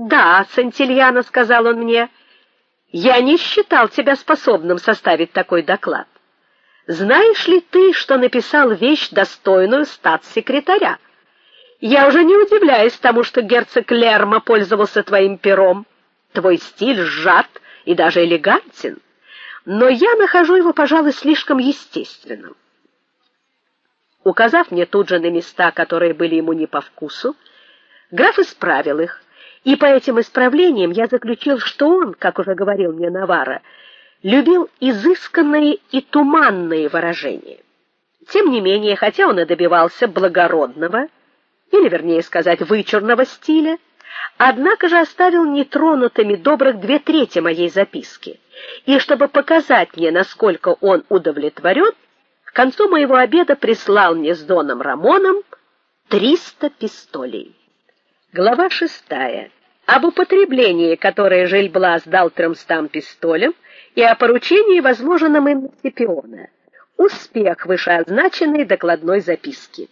"Да, Сантильяно", сказал он мне. "Я не считал тебя способным составить такой доклад. Знаешь ли ты, что написал вещь достойную статс-секретаря? Я уже не удивляюсь тому, что герцог Лерма пользовался твоим пером. Твой стиль сжат и даже элегантен, но я нахожу его, пожалуй, слишком естественным. Указав мне тут же на места, которые были ему не по вкусу, граф исправил их, и по этим исправлениям я заключил, что он, как уже говорил мне Навара, любил изысканные и туманные выражения. Тем не менее, хотя он и добивался благородного, или вернее сказать, вычурного стиля, однако же оставил нетронутыми добрых две трети моей записки. И чтобы показать мне, насколько он удовлетворен, к концу моего обеда прислал мне с доном Рамоном 300 пистолей. Глава шестая. Об употреблении, которое Жильблас дал трёмстам пистолям, и о поручении, возможном им Сципиона. Успех вышеозначенной докладной записки.